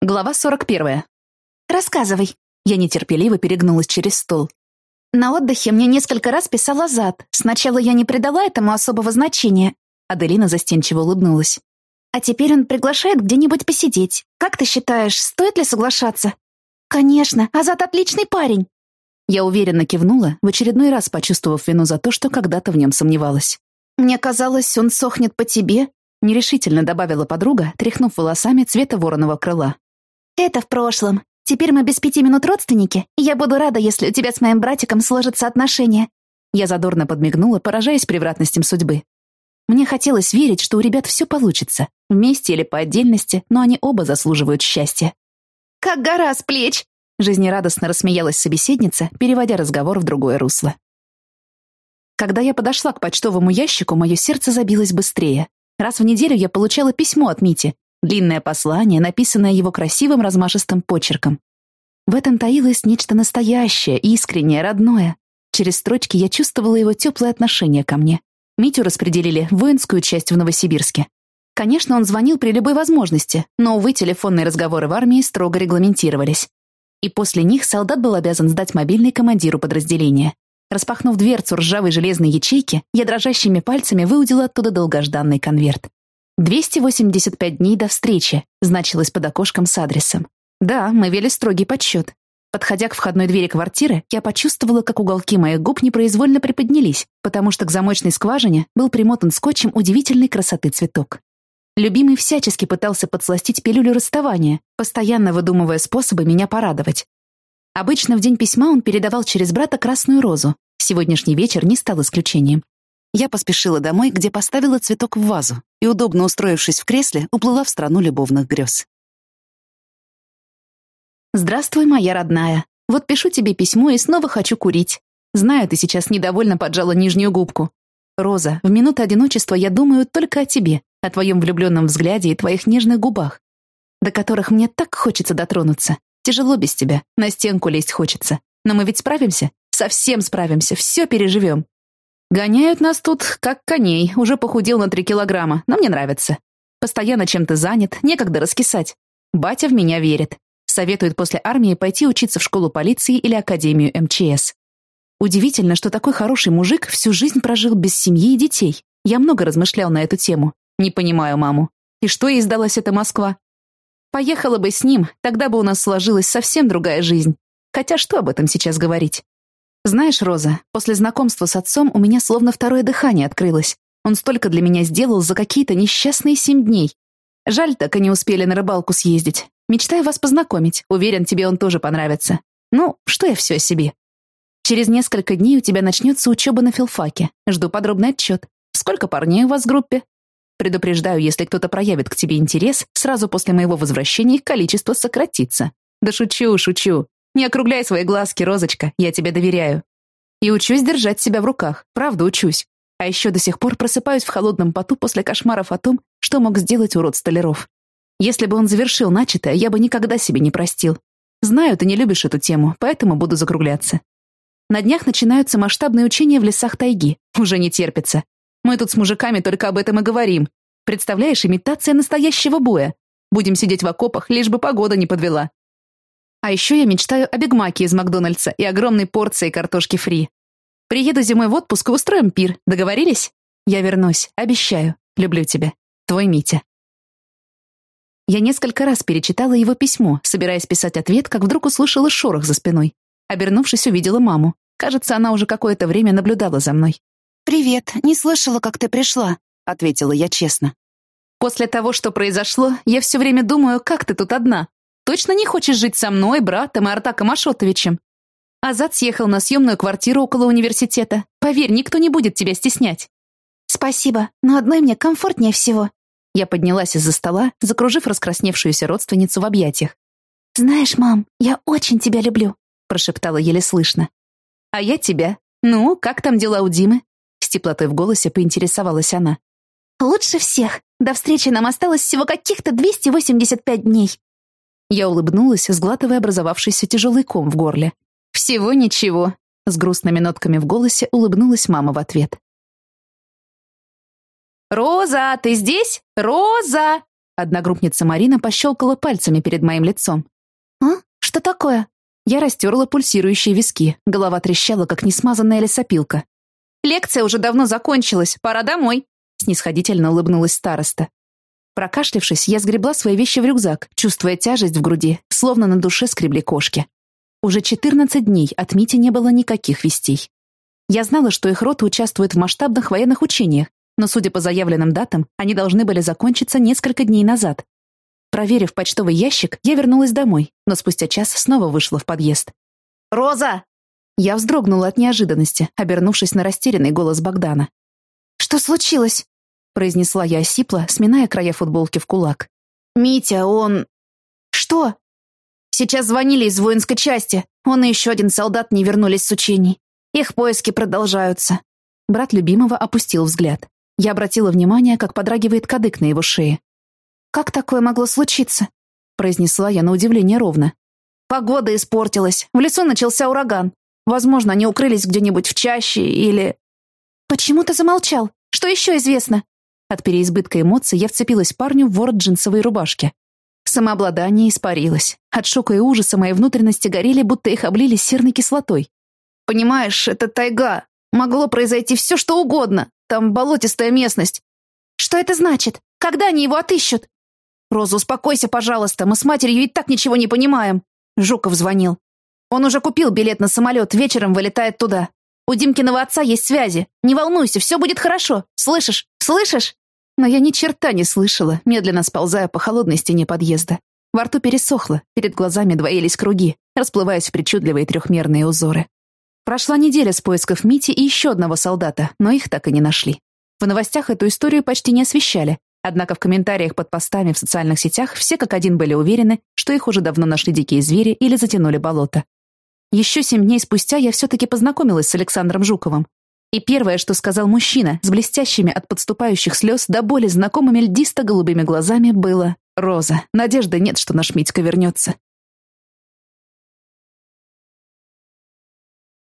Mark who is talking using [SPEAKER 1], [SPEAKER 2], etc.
[SPEAKER 1] Глава 41.
[SPEAKER 2] «Рассказывай».
[SPEAKER 1] Я нетерпеливо перегнулась через стол.
[SPEAKER 2] На отдыхе мне несколько раз писал Азат. Сначала я не придала этому особого значения.
[SPEAKER 1] Аделина застенчиво улыбнулась.
[SPEAKER 2] А теперь он приглашает где-нибудь посидеть. Как ты считаешь, стоит ли соглашаться? Конечно, Азат отличный парень.
[SPEAKER 1] Я уверенно кивнула, в очередной раз почувствовав вину за то, что когда-то в нем сомневалась.
[SPEAKER 2] Мне казалось, он сохнет по тебе,
[SPEAKER 1] нерешительно добавила подруга, тряхнув волосами цвета вороного крыла.
[SPEAKER 2] Это в прошлом. Теперь мы без пяти минут родственники, и я буду рада, если у тебя с моим братиком сложатся отношения».
[SPEAKER 1] Я задорно подмигнула, поражаясь превратностям судьбы. Мне хотелось верить, что у ребят все получится, вместе или по отдельности, но они оба заслуживают счастья.
[SPEAKER 2] «Как гора с плеч!»
[SPEAKER 1] Жизнерадостно рассмеялась собеседница, переводя разговор в другое русло. Когда я подошла к почтовому ящику, мое сердце забилось быстрее. Раз в неделю я получала письмо от Мити, Длинное послание, написанное его красивым размашистым почерком. В этом таилось нечто настоящее, искреннее, родное. Через строчки я чувствовала его теплое отношение ко мне. Митю распределили в воинскую часть в Новосибирске. Конечно, он звонил при любой возможности, но, увы, телефонные разговоры в армии строго регламентировались. И после них солдат был обязан сдать мобильный командиру подразделения. Распахнув дверцу ржавой железной ячейки, я дрожащими пальцами выудила оттуда долгожданный конверт. 285 дней до встречи, значилось под окошком с адресом. Да, мы вели строгий подсчет. Подходя к входной двери квартиры, я почувствовала, как уголки моих губ непроизвольно приподнялись, потому что к замочной скважине был примотан скотчем удивительной красоты цветок. Любимый всячески пытался подсластить пилюлю расставания, постоянно выдумывая способы меня порадовать. Обычно в день письма он передавал через брата красную розу. Сегодняшний вечер не стал исключением. Я поспешила домой, где поставила цветок в вазу и, удобно устроившись в кресле, уплыла в страну любовных грез. «Здравствуй, моя родная. Вот пишу тебе письмо и снова хочу курить. Знаю, ты сейчас недовольно поджала нижнюю губку. Роза, в минуты одиночества я думаю только о тебе, о твоем влюбленном взгляде и твоих нежных губах, до которых мне так хочется дотронуться. Тяжело без тебя, на стенку лезть хочется. Но мы ведь справимся? Совсем справимся, все переживем. Гоняют нас тут, как коней, уже похудел на три килограмма, но мне нравится. Постоянно чем-то занят, некогда раскисать. Батя в меня верит. Советует после армии пойти учиться в школу полиции или академию МЧС. Удивительно, что такой хороший мужик всю жизнь прожил без семьи и детей. Я много размышлял на эту тему. Не понимаю маму. И что ей сдалась эта Москва? Поехала бы с ним, тогда бы у нас сложилась совсем другая жизнь. Хотя что об этом сейчас говорить? Знаешь, Роза, после знакомства с отцом у меня словно второе дыхание открылось. Он столько для меня сделал за какие-то несчастные семь дней. Жаль, так и не успели на рыбалку съездить. Мечтаю вас познакомить. Уверен, тебе он тоже понравится. Ну, что я все о себе. Через несколько дней у тебя начнется учеба на филфаке. Жду подробный отчет. Сколько парней у вас в группе? Предупреждаю, если кто-то проявит к тебе интерес, сразу после моего возвращения их количество сократится. Да шучу, шучу. Не округляй свои глазки, Розочка, я тебе доверяю. И учусь держать себя в руках, правда учусь. А еще до сих пор просыпаюсь в холодном поту после кошмаров о том, что мог сделать урод Столяров. Если бы он завершил начатое, я бы никогда себе не простил. Знаю, ты не любишь эту тему, поэтому буду закругляться. На днях начинаются масштабные учения в лесах тайги. Уже не терпится. Мы тут с мужиками только об этом и говорим. Представляешь, имитация настоящего боя. Будем сидеть в окопах, лишь бы погода не подвела. А еще я мечтаю о бигмаке из Макдональдса и огромной порции картошки фри. Приеду зимой в отпуск и устроим пир. Договорились? Я вернусь, обещаю. Люблю тебя. Твой Митя. Я несколько раз перечитала его письмо, собираясь писать ответ, как вдруг услышала шорох за спиной. Обернувшись, увидела маму. Кажется, она уже какое-то время наблюдала за мной.
[SPEAKER 2] «Привет, не слышала, как ты пришла», — ответила я честно.
[SPEAKER 1] «После того, что произошло, я все время думаю, как ты тут одна. Точно не хочешь жить со мной, братом и Артаком Ашотовичем? Азат съехал на съемную квартиру около университета. Поверь, никто не будет тебя стеснять.
[SPEAKER 2] Спасибо, но одной мне комфортнее всего.
[SPEAKER 1] Я поднялась из-за стола, закружив раскрасневшуюся родственницу в объятиях.
[SPEAKER 2] «Знаешь, мам, я очень тебя люблю», — прошептала еле слышно.
[SPEAKER 1] «А я тебя. Ну, как там дела у Димы?» С теплотой в голосе поинтересовалась она.
[SPEAKER 2] «Лучше всех. До встречи нам осталось всего каких-то 285 дней.
[SPEAKER 1] Я улыбнулась, сглатывая образовавшийся тяжелый ком в горле. «Всего ничего. С грустными нотками в голосе улыбнулась мама в ответ. «Роза, ты здесь? Роза!» Одногруппница Марина пощелкала пальцами перед моим лицом.
[SPEAKER 2] «А? Что такое?»
[SPEAKER 1] Я растерла пульсирующие виски, голова трещала, как несмазанная лесопилка. «Лекция уже давно закончилась, пора домой», — снисходительно улыбнулась староста. Прокашлявшись, я сгребла свои вещи в рюкзак, чувствуя тяжесть в груди, словно на душе скребли кошки. Уже 14 дней от Мити не было никаких вестей. Я знала, что их рота участвует в масштабных военных учениях, но, судя по заявленным датам, они должны были закончиться несколько дней назад. Проверив почтовый ящик, я вернулась домой, но спустя час снова вышла в подъезд.
[SPEAKER 2] «Роза!»
[SPEAKER 1] Я вздрогнула от неожиданности, обернувшись на растерянный голос Богдана.
[SPEAKER 2] «Что случилось?»
[SPEAKER 1] произнесла я осипло, сминая края футболки в кулак.
[SPEAKER 2] «Митя, он...»
[SPEAKER 1] «Что?»
[SPEAKER 2] «Сейчас звонили из воинской части. Он и еще один солдат не вернулись с учений. Их поиски продолжаются».
[SPEAKER 1] Брат любимого опустил взгляд. Я обратила внимание, как подрагивает кадык на его шее.
[SPEAKER 2] «Как такое могло случиться?»
[SPEAKER 1] произнесла я на удивление ровно.
[SPEAKER 2] «Погода испортилась. В лесу начался ураган. Возможно, они укрылись где-нибудь в чаще или...» «Почему ты замолчал? Что еще известно?»
[SPEAKER 1] От переизбытка эмоций я вцепилась парню в ворот джинсовой рубашки. Самообладание испарилось. От шока и ужаса мои внутренности горели, будто их облили серной кислотой.
[SPEAKER 2] «Понимаешь, это тайга. Могло произойти все, что угодно. Там болотистая местность. Что это значит? Когда они его отыщут? Роза, успокойся, пожалуйста, мы с матерью и так ничего не понимаем. Жуков звонил. Он уже купил билет на самолет, вечером вылетает туда. У Димкиного отца есть связи. Не волнуйся, все будет хорошо. Слышишь? Слышишь?
[SPEAKER 1] Но я ни черта не слышала, медленно сползая по холодной стене подъезда. Во рту пересохло, перед глазами двоились круги, расплываясь в причудливые трехмерные узоры. Прошла неделя с поисков Мити и еще одного солдата, но их так и не нашли. В новостях эту историю почти не освещали, однако в комментариях под постами в социальных сетях все как один были уверены, что их уже давно нашли дикие звери или затянули болото. Еще семь дней спустя я все-таки познакомилась с Александром Жуковым. И первое, что сказал мужчина, с блестящими от подступающих слез до боли знакомыми льдисто-голубыми глазами, было «Роза, надежды нет, что наш Митька вернется.